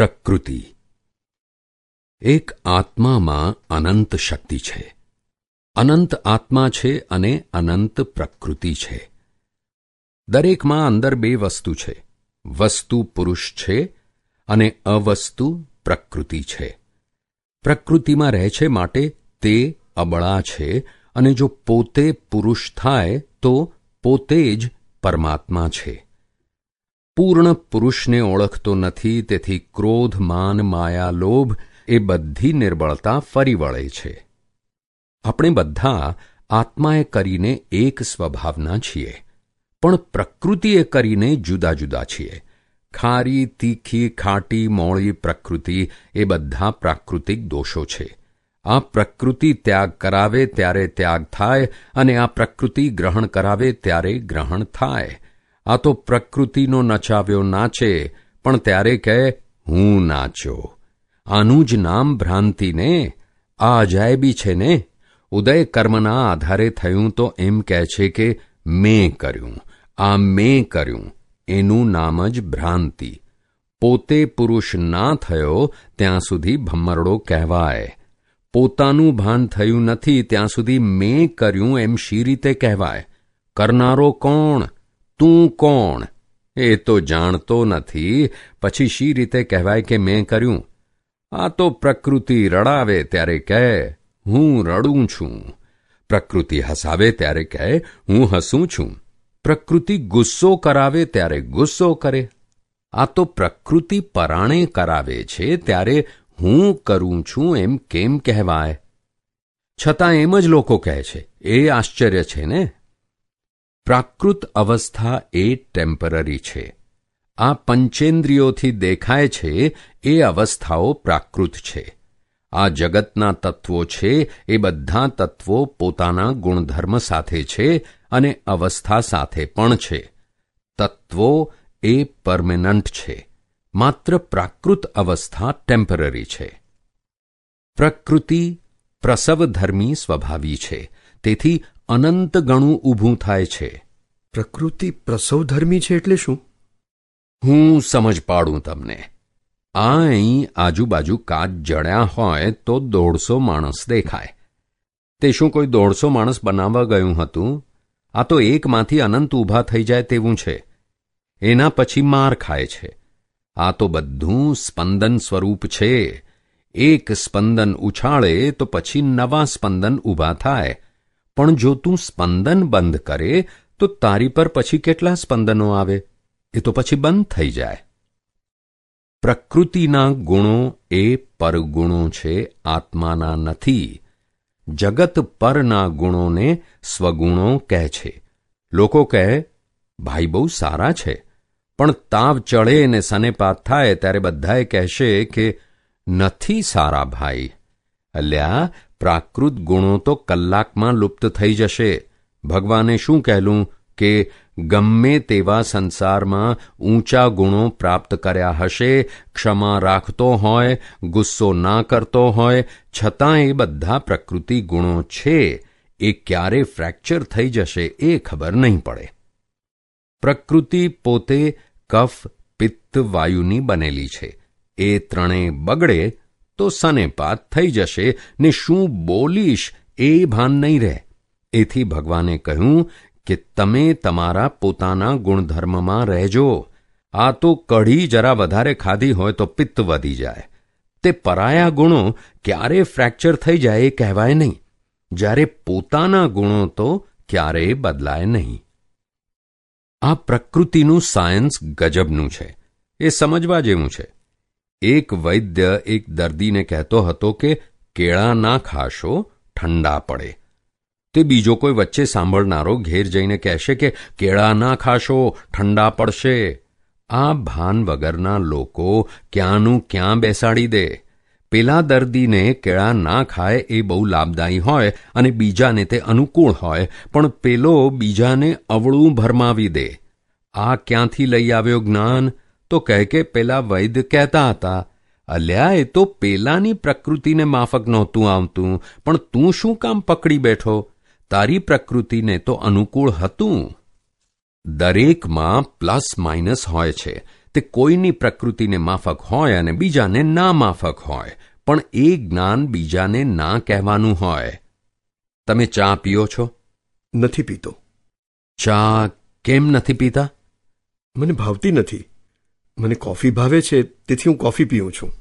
પ્રકૃતિ. એક આત્મામાં અનંત શક્તિ છે. અનંત આત્મા છે અને અનંત પ્રકૃતિ છે. દરેકમાં અંદર બે વસ્તુ છે. વસ્તુ પુરુષ છે અને અવસ્તુ પ્રકૃતિ છે. પ્રકૃતિમાં રહે છે માટે તે અબળા છે અને જો પોતે પુરુષ થાય તો પોતે જ પરમાત્મા છે. પૂર્ણ પુરુષને ઓળખતો નથી, તેથી ક્રોધ, માન, માયા, લોભ એ બધી નિર્બળતા ફરી વળે છે. આપણે બધા આત્માએ કરીને એક સ્વભાવના છીએ, પણ પ્રકૃતિએ કરીને જુદા જુદા છીએ. ખારી, તીખી, ખાટી, મોળી પ્રકૃતિ એ બધા પ્રાકૃતિક દોષો છે. આ પ્રકૃતિ ત્યાગ કરાવે ત્યારે ત્યાગ થાય અને આ પ્રકૃતિ ગ્રહણ કરાવે ત્યારે ગ્રહણ થાય. આ તો પ્રકૃતિનો નચાવ્યો નાચે, પણ ત્યારે કહે, હું નાચ્યો. આનું જ નામ ભ્રાંતિને, આ અજાયબી છે ને. ઉદય કર્મના આધારે થયું તો એમ કહે છે કે, મેં કર્યું. આ મેં કર્યું. એનું નામ જ ભ્રાંતિ. પોતે પુરુષ ના થયો, ત્યાં સુધી ભમ્મરડો કહેવાય. પોતાનું ભાન થયું નથી, ત્યાં સુધી મેં કર્યું એમ શી રીતે કહેવાય? કરનારો કોણ? તું કોણ? એ તો જાણતો નથી. પછી શી રીતે કહેવાય કે મેં કર્યું? આ તો પ્રકૃતિ રડાવે ત્યારે કહે, હું રડું છું. પ્રકૃતિ હસાવે ત્યારે કહે, હું હસું છું. પ્રકૃતિ ગુસ્સો કરાવે ત્યારે ગુસ્સો કરે. આ તો પ્રકૃતિ પરાણે કરાવે છે ત્યારે હું કરું છું એમ કેમ કહેવાય? છતાં એમ જ લોકો કહે છે. એ આશ્ચર્ય છે ને? પ્રાકૃત અવસ્થા એ ટેમ્પરરી છે. આ પંચેન્દ્રિયોથી દેખાય છે, એ અવસ્થાઓ પ્રાકૃત છે. આ જગતના તત્વો છે, એ બધા તત્વો પોતાના ગુણધર્મ સાથે છે અને અવસ્થા સાથે પણ છે. તત્વો એ પરમેનન્ટ છે. માત્ર પ્રાકૃત અવસ્થા ટેમ્પરરી છે. પ્રકૃતિ પ્રસવધર્મી સ્વભાવી છે. તેથી અનંત ગણું ઊભું થાય છે. પ્રકૃતિ પ્રસવધર્મી છે એટલે શું? હું સમજ પાડું તમને. આ અહીં આજુબાજુ કાચ જડ્યા હોય તો દોઢસો માણસ દેખાય. તે શું કોઈ દોઢસો માણસ બનાવવા ગયું હતું? આ તો એકમાંથી અનંત ઊભા થઈ જાય તેવું છે. એના પછી માર ખાય છે. આ તો બધું સ્પંદન સ્વરૂપ છે. એક સ્પંદન ઉછાળે તો પછી નવા સ્પંદન ઊભા થાય. પણ જો તું સ્પંદન બંધ કરે તો તારી પર પછી કેટલા સ્પંદનો આવે? એ તો પછી બંધ થઈ જાય. પ્રકૃતિના ગુણો એ પરગુણો છે, આત્માના નથી. જગત પરના ગુણોને સ્વગુણો કહે છે. લોકો કહે, ભાઈ બહુ સારા છે. પણ તાવ ચડે ને સનેપાત થાય ત્યારે બધાએ કહેશે કે, નથી સારા ભાઈ. અલ્યા, પ્રાકૃત ગુણો તો કલાકમાં લુપ્ત થઈ જશે. ભગવાને શું કહેલું કે, ગમે તેવા સંસારમાં ઊંચા ગુણો પ્રાપ્ત કર્યા હશે, ક્ષમા રાખતો હોય, ગુસ્સો ના કરતો હોય, છતાં એ બધા પ્રકૃતિ ગુણો છે. એ ક્યારે ફ્રેક્ચર થઈ જશે એ ખબર નહીં પડે. પ્રકૃતિ પોતે કફ, પિત્ત, વાયુની બનેલી છે. એ ત્રણેય બગડે તો સનેપાત થઈ જશે ને શું બોલીશ એ ભાન નહીં રહે. એથી ભગવાને કહ્યું કે તમે તમારા પોતાના ગુણધર્મમાં રહેજો. આ તો કઢી જરા વધારે ખાધી હોય તો પિત્ત વધી જાય. તે પરાયા ગુણો ક્યારે ફ્રેક્ચર થઈ જાય એ કહેવાય નહીં. જ્યારે પોતાના ગુણો તો ક્યારેય બદલાય નહીં. આ પ્રકૃતિનું સાયન્સ ગજબનું છે. એ સમજવા જેવું છે. એક વૈદ્ય એક દર્દીને કહેતો હતો કે, કેળા ના ખાશો, ઠંડા પડે. તે બીજો કોઈ વચ્ચે સાંભળનારો ઘેર જઈને કહેશે કે, કેળા ના ખાશો, ઠંડા પડશે. આ ભાન વગરના લોકો ક્યાંનું ક્યાં બેસાડી દે? પેલા દર્દીને કેળા ના ખાય એ બહુ લાભદાયી હોય અને બીજાને તે અનુકૂળ હોય, પણ પેલો બીજાને અવળું ભરમાવી દે. આ ક્યાંથી લઈ આવ્યો જ્ઞાન? તો કહે કે, પેલા વૈદ્ય કહેતા હતા, અલ્યા, એ તો પેલાની પ્રકૃતિને માફક નહોતું આવતું, પણ તું શું કામ પકડી બેઠો? તારી પ્રકૃતિને તો અનુકૂળ હતું. દરેકમાં પ્લસ માઇનસ હોય છે. તે કોઈની પ્રકૃતિને માફક હોય અને બીજાને ના માફક હોય. પણ એ જ્ઞાન બીજાને ના કહેવાનું હોય. તમે ચા પીઓ છો? નથી પીતો. ચા કેમ નથી પીતા? મને ભાવતી નથી. મને કોફી ભાવે છે તેથી હું કોફી પીઉં છું.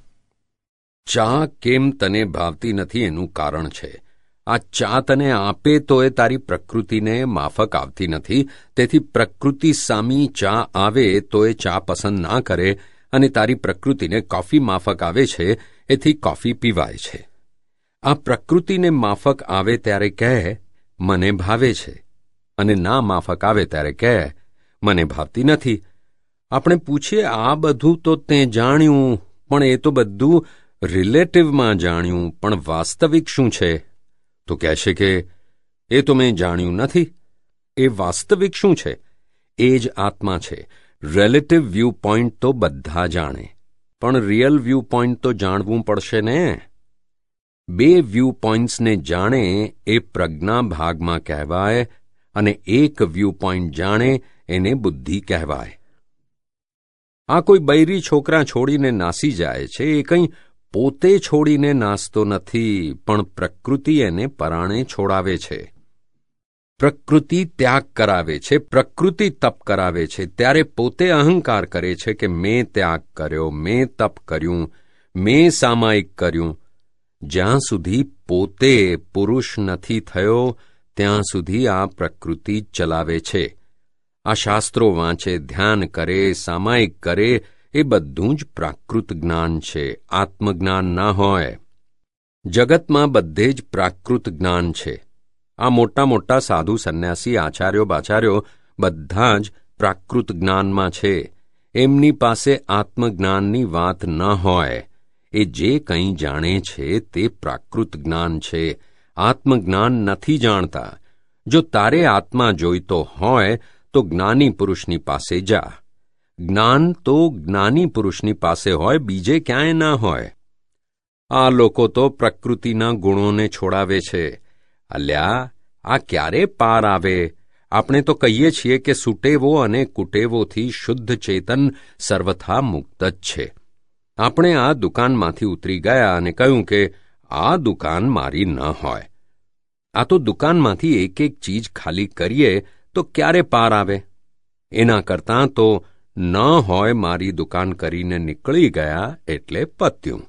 ચા કેમ તને ભાવતી નથી એનું કારણ છે. આ ચા તને આપે તો એ તારી પ્રકૃતિને માફક આવતી નથી. તેથી પ્રકૃતિ સામી ચા આવે તો એ ચા પસંદ ના કરે અને તારી પ્રકૃતિને કોફી માફક આવે છે, એથી કોફી પીવાય છે. આ પ્રકૃતિને માફક આવે ત્યારે કહે, મને ભાવે છે. અને ના માફક આવે ત્યારે કહે, મને ભાવતી નથી. આપણે પૂછીએ, આ બધું તો તે જાણ્યું, પણ એ તો બધું રિલેટિવમાં જાણ્યું, પણ વાસ્તવિક શું છે? તો કહેશે કે, એ તો મેં જાણ્યું નથી. એ વાસ્તવિક શું છે? એ જ આત્મા છે. રિલેટિવ વ્યૂ પોઈન્ટ તો બધા જાણે. પણ રિયલ વ્યૂ પોઈન્ટ તો જાણવું પડશે ને? બે વ્યૂ પોઈન્ટ્સને જાણે એ પ્રજ્ઞા ભાગમાં કહેવાય અને એક વ્યૂ પોઈન્ટ જાણે એને બુદ્ધિ કહેવાય. આ કોઈ બૈરી છોકરા છોડીને નાસી જાય છે, એ કંઈ પોતે છોડીને નાસતો નથી, પણ પ્રકૃતિ એને પરાણે છોડાવે છે. પ્રકૃતિ ત્યાગ કરાવે છે, પ્રકૃતિ તપ કરાવે છે. ત્યારે પોતે અહંકાર કરે છે કે મેં ત્યાગ કર્યો, મેં તપ કર્યું, મેં સામાયિક કર્યું. જ્યાં સુધી પોતે પુરુષ નથી થયો, ત્યાં સુધી આ પ્રકૃતિ ચલાવે છે. આ શાસ્ત્રો વાંચે, ધ્યાન કરે, સામાયિક કરે એ બધું જ પ્રાકૃત જ્ઞાન છે, આત્મજ્ઞાન ના હોય. જગતમાં બધે જ પ્રાકૃત જ્ઞાન છે. આ મોટા મોટા સાધુ સંન્યાસી, આચાર્યો બાચાર્યો બધા જ પ્રાકૃત જ્ઞાનમાં છે. એમની પાસે આત્મજ્ઞાનની વાત ન હોય. એ જે કંઈ જાણે છે તે પ્રાકૃત જ્ઞાન છે. આત્મજ્ઞાન નથી જાણતા. જો તારે આત્મા જોઈતો હોય, તો જ્ઞાની પુરુષની પાસે જા. જ્ઞાન તો જ્ઞાની પુરુષની પાસે હોય, બીજે ક્યાંય ના હોય. આ લોકો તો પ્રકૃતિના ગુણોને છોડાવે છે. અલ્યા, આ ક્યારે પાર આવે? આપણે તો કહીએ છીએ કે સુટેવો અને કુટેવોથી શુદ્ધ ચેતન સર્વથા મુક્ત જ છે. આપણે આ દુકાનમાંથી ઉતરી ગયા અને કહ્યું કે, આ દુકાન મારી ન હોય. આ તો દુકાનમાંથી એક એક ચીજ ખાલી કરીએ તો ક્યારે પાર આવે? એના કરતાં તો ન હોય મારી દુકાન કરીને નીકળી ગયા એટલે પત્યું.